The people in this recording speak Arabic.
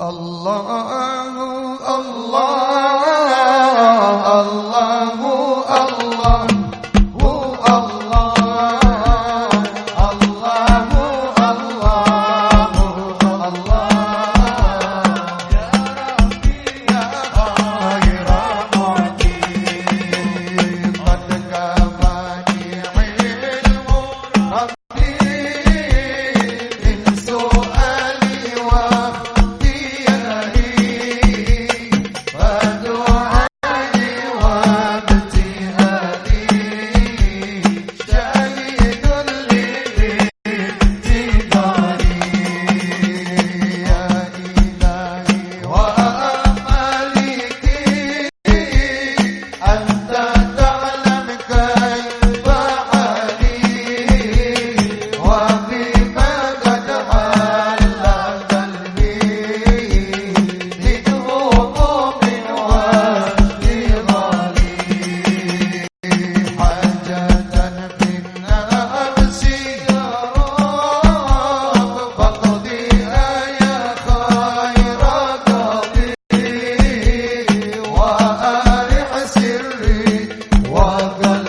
الله पागल